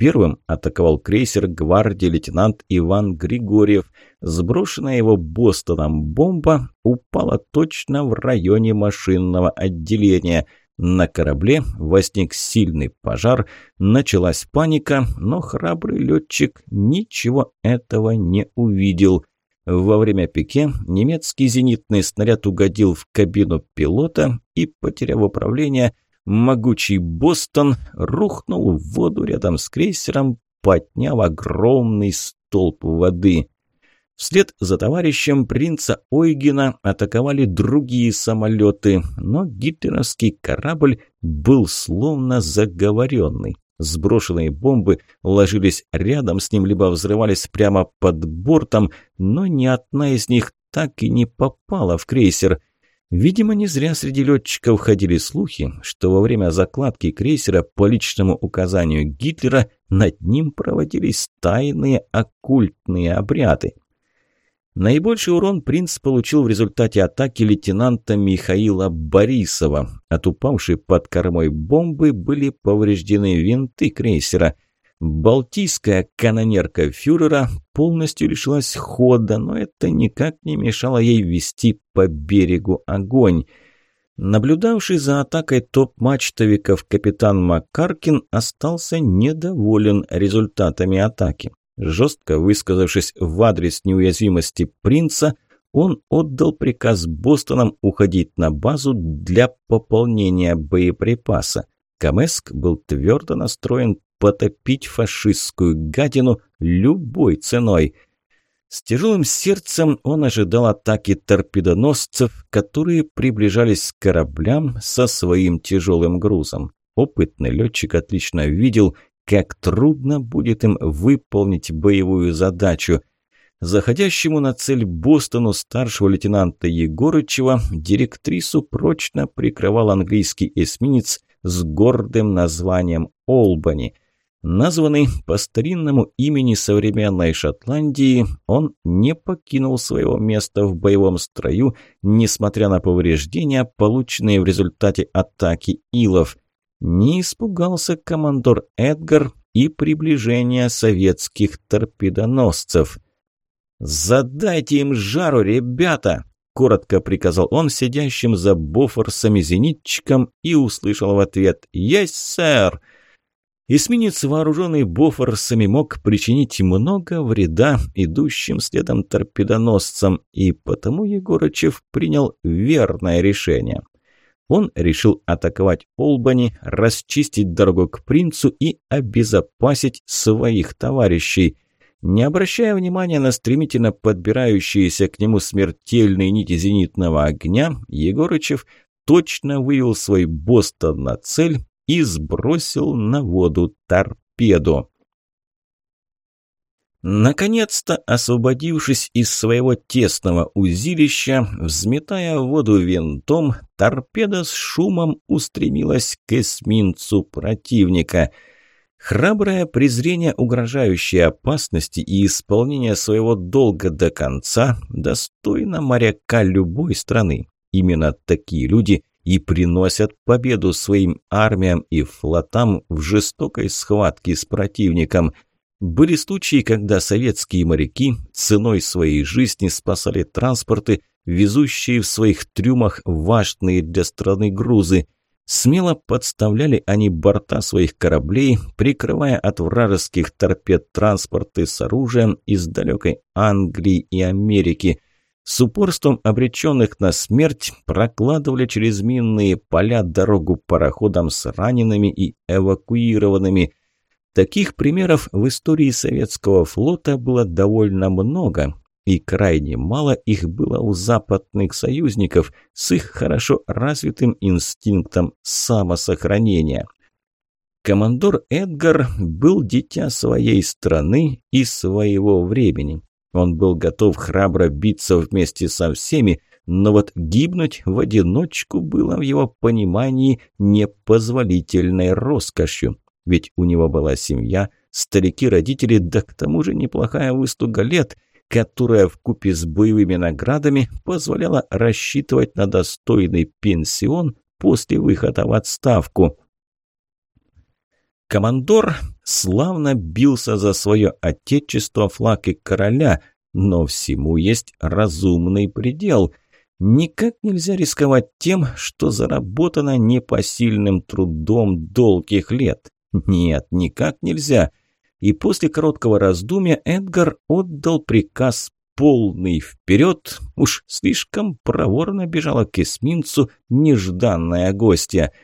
Первым атаковал крейсер гвардии лейтенант Иван Григорьев. Сброшенная его Бостоном бомба упала точно в районе машинного отделения. На корабле возник сильный пожар, началась паника, но храбрый летчик ничего этого не увидел. Во время пике немецкий зенитный снаряд угодил в кабину пилота и, потеряв управление, могучий Бостон рухнул в воду рядом с крейсером, подняв огромный столб воды. Вслед за товарищем принца Ойгена атаковали другие самолеты, но гитлеровский корабль был словно заговоренный. Сброшенные бомбы ложились рядом с ним, либо взрывались прямо под бортом, но ни одна из них так и не попала в крейсер – Видимо, не зря среди летчиков ходили слухи, что во время закладки крейсера по личному указанию Гитлера над ним проводились тайные оккультные обряды. Наибольший урон принц получил в результате атаки лейтенанта Михаила Борисова. От упавшей под кормой бомбы были повреждены винты крейсера – Балтийская канонерка фюрера полностью лишилась хода, но это никак не мешало ей вести по берегу огонь. Наблюдавший за атакой топ-мачтовиков капитан Маккаркин остался недоволен результатами атаки. Жестко высказавшись в адрес неуязвимости принца, он отдал приказ Бостонам уходить на базу для пополнения боеприпаса. Камеск был твердо настроен потопить фашистскую гадину любой ценой. С тяжелым сердцем он ожидал атаки торпедоносцев, которые приближались к кораблям со своим тяжелым грузом. Опытный летчик отлично видел, как трудно будет им выполнить боевую задачу. Заходящему на цель Бостону старшего лейтенанта Егорычева директрису прочно прикрывал английский эсминец с гордым названием «Олбани». Названный по старинному имени современной Шотландии, он не покинул своего места в боевом строю, несмотря на повреждения, полученные в результате атаки илов. Не испугался командор Эдгар и приближения советских торпедоносцев. «Задайте им жару, ребята!» – коротко приказал он сидящим за бофорсами зенитчикам и услышал в ответ «Есть, сэр!» Эсминец, вооруженный бофорсами мог причинить много вреда идущим следом торпедоносцам, и потому Егорычев принял верное решение. Он решил атаковать Олбани, расчистить дорогу к принцу и обезопасить своих товарищей. Не обращая внимания на стремительно подбирающиеся к нему смертельные нити зенитного огня, Егорычев точно вывел свой Бостон на цель и сбросил на воду торпеду. Наконец-то, освободившись из своего тесного узилища, взметая воду винтом, торпеда с шумом устремилась к эсминцу противника. Храброе презрение угрожающей опасности и исполнение своего долга до конца достойно моряка любой страны. Именно такие люди и приносят победу своим армиям и флотам в жестокой схватке с противником. Были случаи, когда советские моряки ценой своей жизни спасали транспорты, везущие в своих трюмах важные для страны грузы. Смело подставляли они борта своих кораблей, прикрывая от вражеских торпед транспорты с оружием из далекой Англии и Америки – с упорством обреченных на смерть прокладывали через минные поля дорогу пароходам с ранеными и эвакуированными. Таких примеров в истории советского флота было довольно много, и крайне мало их было у западных союзников с их хорошо развитым инстинктом самосохранения. Командор Эдгар был дитя своей страны и своего времени. Он был готов храбро биться вместе со всеми, но вот гибнуть в одиночку было в его понимании непозволительной роскошью. Ведь у него была семья, старики-родители, да к тому же неплохая выслуга лет, которая вкупе с боевыми наградами позволяла рассчитывать на достойный пенсион после выхода в отставку. Командор славно бился за свое отечество, флаг и короля, но всему есть разумный предел. Никак нельзя рисковать тем, что заработано непосильным трудом долгих лет. Нет, никак нельзя. И после короткого раздумья Эдгар отдал приказ полный вперед. Уж слишком проворно бежала к эсминцу нежданная гостья –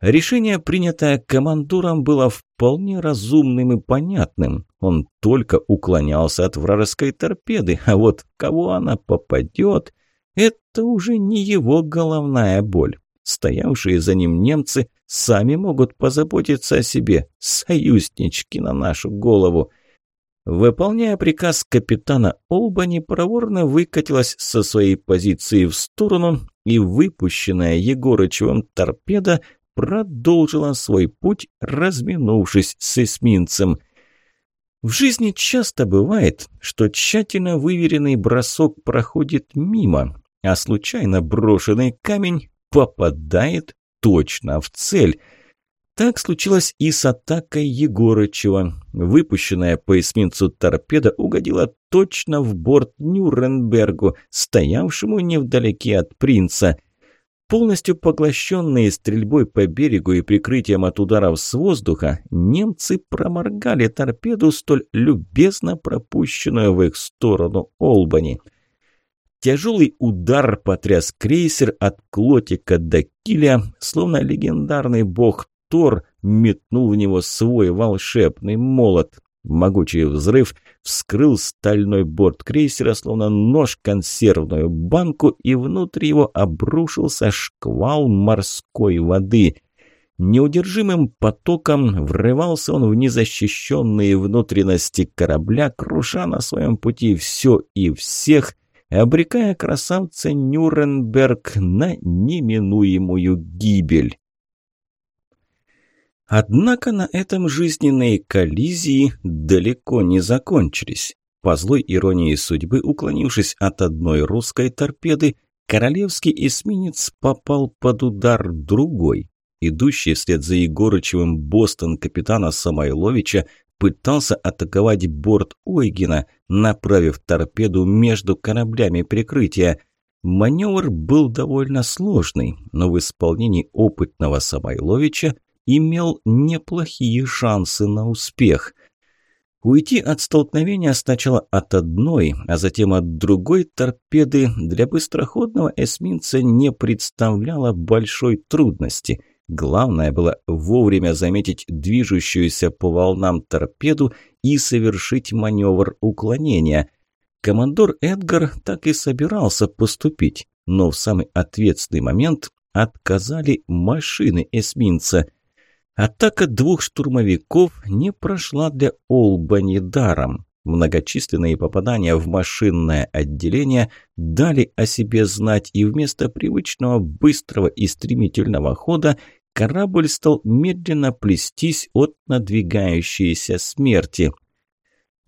Решение, принятое командуром, было вполне разумным и понятным. Он только уклонялся от вражеской торпеды, а вот кого она попадет, это уже не его головная боль. Стоявшие за ним немцы сами могут позаботиться о себе, союзнички на нашу голову. Выполняя приказ капитана Олба непроворно выкатилась со своей позиции в сторону, и выпущенная Егорычевым торпеда – продолжила свой путь, разминувшись с эсминцем. В жизни часто бывает, что тщательно выверенный бросок проходит мимо, а случайно брошенный камень попадает точно в цель. Так случилось и с атакой Егорычева. Выпущенная по эсминцу торпеда угодила точно в борт Нюрнбергу, стоявшему невдалеке от принца – Полностью поглощенные стрельбой по берегу и прикрытием от ударов с воздуха, немцы проморгали торпеду, столь любезно пропущенную в их сторону Олбани. Тяжелый удар потряс крейсер от Клотика до Киля, словно легендарный бог Тор метнул в него свой волшебный молот. Могучий взрыв вскрыл стальной борт крейсера, словно нож консервную банку, и внутрь его обрушился шквал морской воды. Неудержимым потоком врывался он в незащищенные внутренности корабля, круша на своем пути все и всех, обрекая красавца Нюрнберг на неминуемую гибель. Однако на этом жизненные коллизии далеко не закончились. По злой иронии судьбы, уклонившись от одной русской торпеды, королевский эсминец попал под удар другой. Идущий вслед за Егорычевым Бостон капитана Самойловича пытался атаковать борт Ойгина, направив торпеду между кораблями прикрытия. Маневр был довольно сложный, но в исполнении опытного Самойловича имел неплохие шансы на успех. Уйти от столкновения сначала от одной, а затем от другой торпеды для быстроходного эсминца не представляло большой трудности. Главное было вовремя заметить движущуюся по волнам торпеду и совершить маневр уклонения. Командор Эдгар так и собирался поступить, но в самый ответственный момент отказали машины эсминца – Атака двух штурмовиков не прошла для Олбани даром. Многочисленные попадания в машинное отделение дали о себе знать, и вместо привычного быстрого и стремительного хода корабль стал медленно плестись от надвигающейся смерти.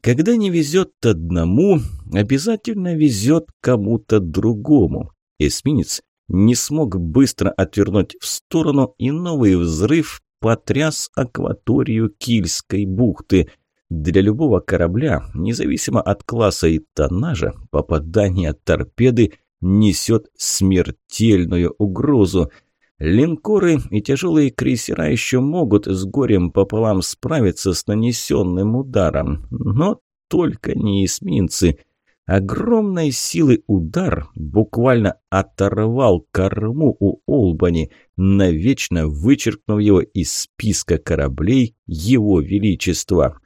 Когда не везет одному, обязательно везет кому-то другому. Эсминец не смог быстро отвернуть в сторону, и новый взрыв потряс акваторию Кильской бухты. Для любого корабля, независимо от класса и тоннажа, попадание торпеды несет смертельную угрозу. Линкоры и тяжелые крейсера еще могут с горем пополам справиться с нанесенным ударом, но только не эсминцы – Огромной силы удар буквально оторвал корму у Олбани, навечно вычеркнув его из списка кораблей Его Величества.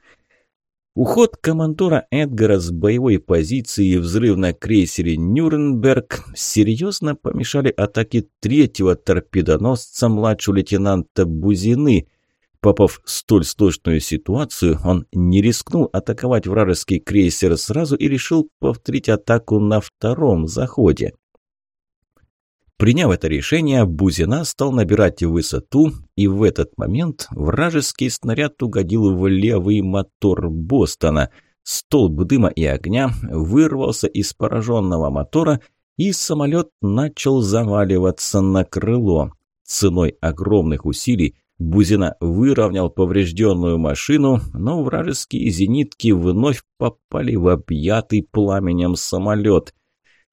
Уход командора Эдгара с боевой позиции и взрыв на крейсере «Нюрнберг» серьезно помешали атаке третьего торпедоносца младшего лейтенанта Бузины – Попав в столь сложную ситуацию, он не рискнул атаковать вражеский крейсер сразу и решил повторить атаку на втором заходе. Приняв это решение, Бузина стал набирать высоту, и в этот момент вражеский снаряд угодил в левый мотор Бостона. Столб дыма и огня вырвался из пораженного мотора, и самолет начал заваливаться на крыло. Ценой огромных усилий Бузина выровнял поврежденную машину, но вражеские зенитки вновь попали в объятый пламенем самолет.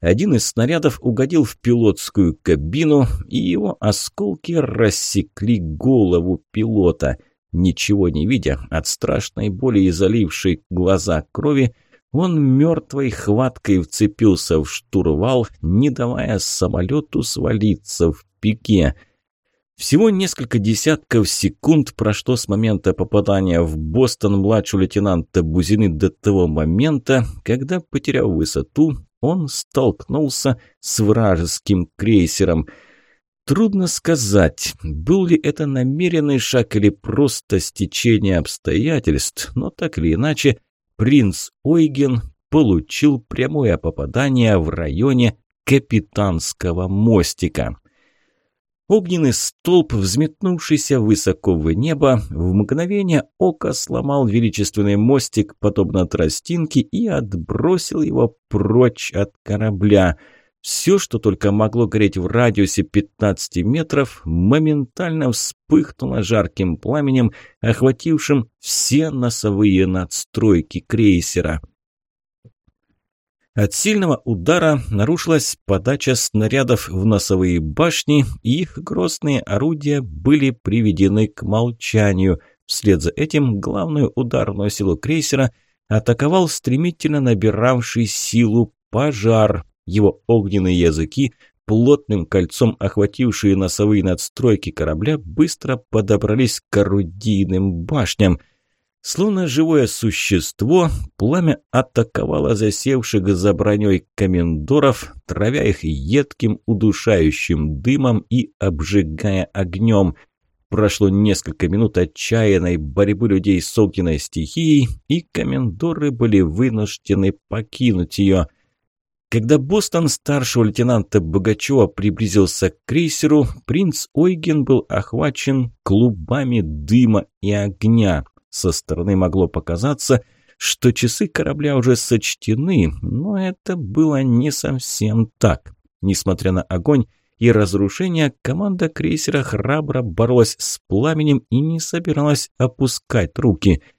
Один из снарядов угодил в пилотскую кабину, и его осколки рассекли голову пилота. Ничего не видя от страшной боли и залившей глаза крови, он мертвой хваткой вцепился в штурвал, не давая самолету свалиться в пике – всего несколько десятков секунд прошло с момента попадания в Бостон младшего лейтенанта Бузины до того момента, когда, потеряв высоту, он столкнулся с вражеским крейсером. Трудно сказать, был ли это намеренный шаг или просто стечение обстоятельств, но так или иначе, принц Ойген получил прямое попадание в районе капитанского мостика. Огненный столб, взметнувшийся высоко в небо, в мгновение ока сломал величественный мостик, подобно тростинке, и отбросил его прочь от корабля. Все, что только могло гореть в радиусе 15 метров, моментально вспыхнуло жарким пламенем, охватившим все носовые надстройки крейсера. От сильного удара нарушилась подача снарядов в носовые башни, и их грозные орудия были приведены к молчанию. Вслед за этим главную ударную силу крейсера атаковал стремительно набиравший силу пожар. Его огненные языки, плотным кольцом охватившие носовые надстройки корабля, быстро подобрались к орудийным башням – Словно живое существо, пламя атаковало засевших за броней комендоров, травя их едким удушающим дымом и обжигая огнем. Прошло несколько минут отчаянной борьбы людей с огненной стихией, и комендоры были вынуждены покинуть ее. Когда Бостон старшего лейтенанта Богачева приблизился к крейсеру, принц Ойген был охвачен клубами дыма и огня. Со стороны могло показаться, что часы корабля уже сочтены, но это было не совсем так. Несмотря на огонь и разрушения, команда крейсера храбро боролась с пламенем и не собиралась опускать руки –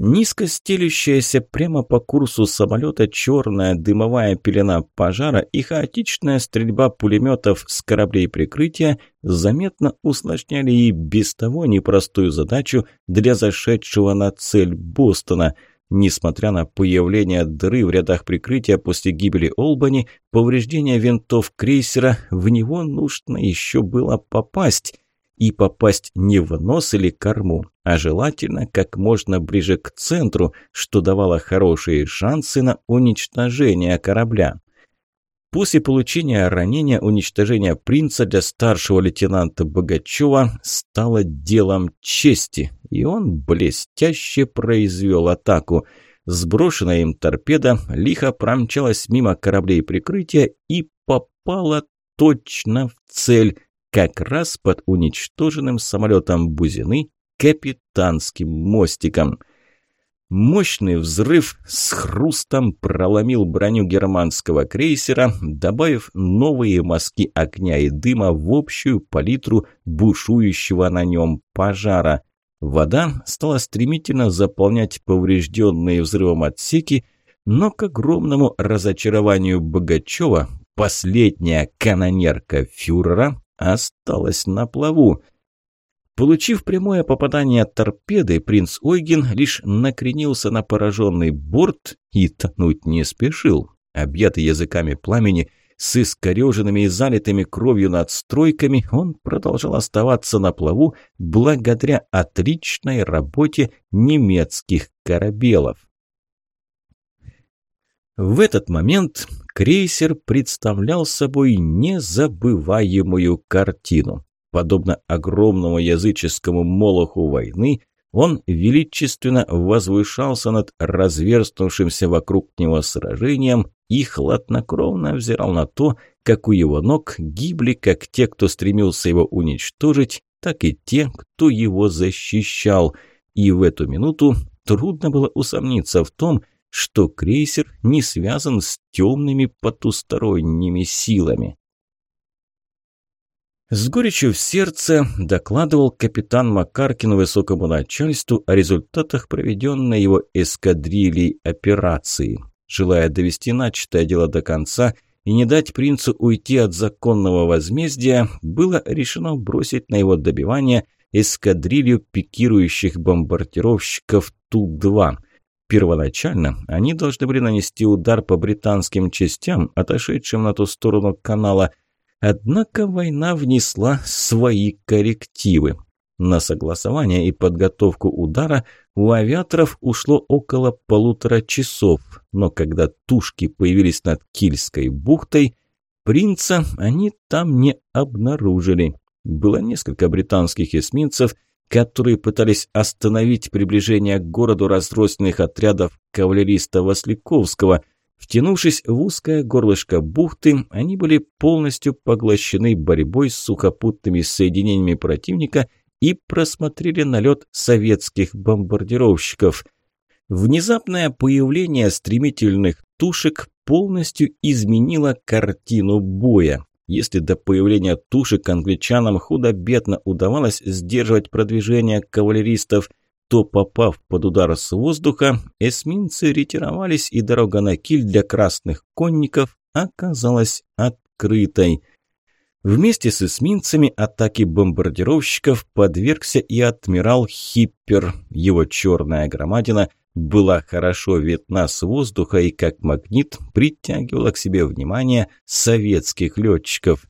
Низко стелющаяся прямо по курсу самолета черная дымовая пелена пожара и хаотичная стрельба пулеметов с кораблей прикрытия заметно усложняли и без того непростую задачу для зашедшего на цель Бостона. Несмотря на появление дыры в рядах прикрытия после гибели Олбани, повреждение винтов крейсера, в него нужно еще было попасть – и попасть не в нос или корму, а желательно как можно ближе к центру, что давало хорошие шансы на уничтожение корабля. После получения ранения уничтожение принца для старшего лейтенанта Богачева стало делом чести, и он блестяще произвел атаку. Сброшенная им торпеда лихо промчалась мимо кораблей прикрытия и попала точно в цель, как раз под уничтоженным самолетом Бузины капитанским мостиком. Мощный взрыв с хрустом проломил броню германского крейсера, добавив новые мазки огня и дыма в общую палитру бушующего на нем пожара. Вода стала стремительно заполнять поврежденные взрывом отсеки, но к огромному разочарованию Богачева последняя канонерка фюрера осталось на плаву. Получив прямое попадание торпеды, принц Ойген лишь накренился на пораженный борт и тонуть не спешил. Объятый языками пламени, с искореженными и залитыми кровью надстройками, он продолжал оставаться на плаву благодаря отличной работе немецких корабелов. В этот момент крейсер представлял собой незабываемую картину. Подобно огромному языческому молоху войны, он величественно возвышался над разверстнувшимся вокруг него сражением и хладнокровно взирал на то, как у его ног гибли как те, кто стремился его уничтожить, так и те, кто его защищал. И в эту минуту трудно было усомниться в том, что что крейсер не связан с темными потусторонними силами. С горечью в сердце докладывал капитан Макаркин высокому начальству о результатах проведенной его эскадрильей операции. Желая довести начатое дело до конца и не дать принцу уйти от законного возмездия, было решено бросить на его добивание эскадрилью пикирующих бомбардировщиков Ту-2 – Первоначально они должны были нанести удар по британским частям, отошедшим на ту сторону канала. Однако война внесла свои коррективы. На согласование и подготовку удара у авиаторов ушло около полутора часов, но когда тушки появились над Кильской бухтой, принца они там не обнаружили. Было несколько британских эсминцев – которые пытались остановить приближение к городу разрозненных отрядов кавалериста Васляковского. Втянувшись в узкое горлышко бухты, они были полностью поглощены борьбой с сухопутными соединениями противника и просмотрели налет советских бомбардировщиков. Внезапное появление стремительных тушек полностью изменило картину боя. Если до появления тушек англичанам худо-бедно удавалось сдерживать продвижение кавалеристов, то, попав под удар с воздуха, эсминцы ретировались, и дорога на киль для красных конников оказалась открытой. Вместе с эсминцами атаки бомбардировщиков подвергся и адмирал Хиппер. Его черная громадина была хорошо видна с воздуха и как магнит притягивала к себе внимание советских летчиков.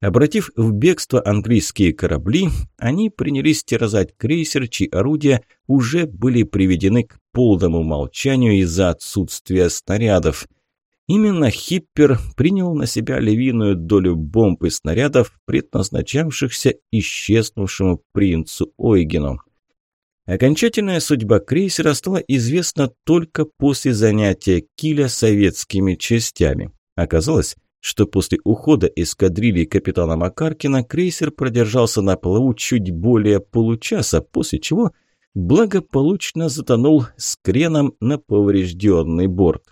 Обратив в бегство английские корабли, они принялись терзать крейсер, чьи орудия уже были приведены к полному молчанию из-за отсутствия снарядов. Именно Хиппер принял на себя львиную долю бомб и снарядов, предназначавшихся исчезнувшему принцу Ойгену. Окончательная судьба крейсера стала известна только после занятия Киля советскими частями. Оказалось, что после ухода эскадрильи капитана Макаркина крейсер продержался на плаву чуть более получаса, после чего благополучно затонул с креном на поврежденный борт.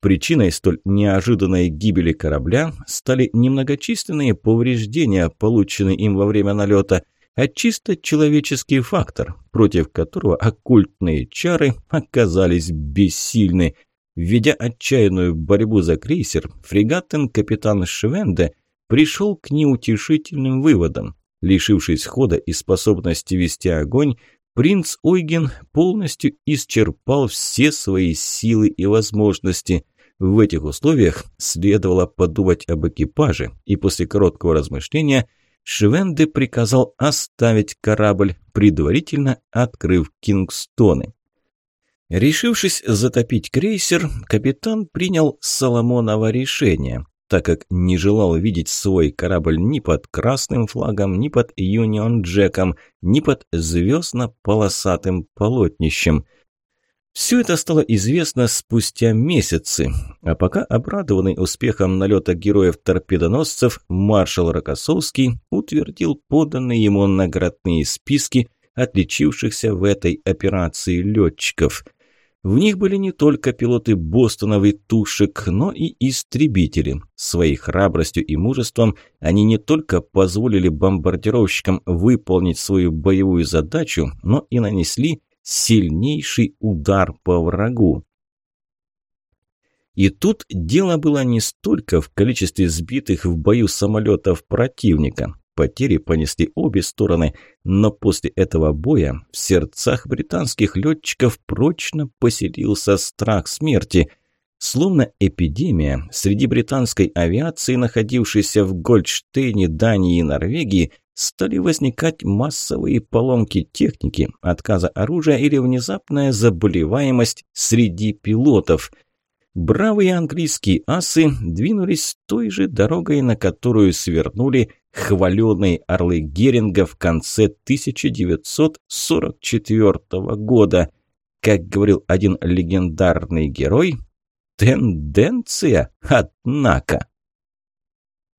Причиной столь неожиданной гибели корабля стали немногочисленные повреждения, полученные им во время налета – а чисто человеческий фактор, против которого оккультные чары оказались бессильны. Ведя отчаянную борьбу за крейсер, фрегатен капитан Швенде пришел к неутешительным выводам. Лишившись хода и способности вести огонь, принц Ойген полностью исчерпал все свои силы и возможности – в этих условиях следовало подумать об экипаже, и после короткого размышления Шивенды приказал оставить корабль, предварительно открыв Кингстоны. Решившись затопить крейсер, капитан принял Соломонова решение, так как не желал видеть свой корабль ни под красным флагом, ни под Юнион Джеком, ни под звездно-полосатым полотнищем – все это стало известно спустя месяцы, а пока обрадованный успехом налета героев-торпедоносцев маршал Рокоссовский утвердил поданные ему наградные списки отличившихся в этой операции летчиков. В них были не только пилоты Бостонов и Тушек, но и истребители. Своей храбростью и мужеством они не только позволили бомбардировщикам выполнить свою боевую задачу, но и нанесли сильнейший удар по врагу. И тут дело было не столько в количестве сбитых в бою самолетов противника. Потери понесли обе стороны, но после этого боя в сердцах британских летчиков прочно поселился страх смерти. Словно эпидемия, среди британской авиации, находившейся в Гольдштейне, Дании и Норвегии – стали возникать массовые поломки техники, отказа оружия или внезапная заболеваемость среди пилотов. Бравые английские асы двинулись той же дорогой, на которую свернули хваленные орлы Геринга в конце 1944 года. Как говорил один легендарный герой, тенденция, однако.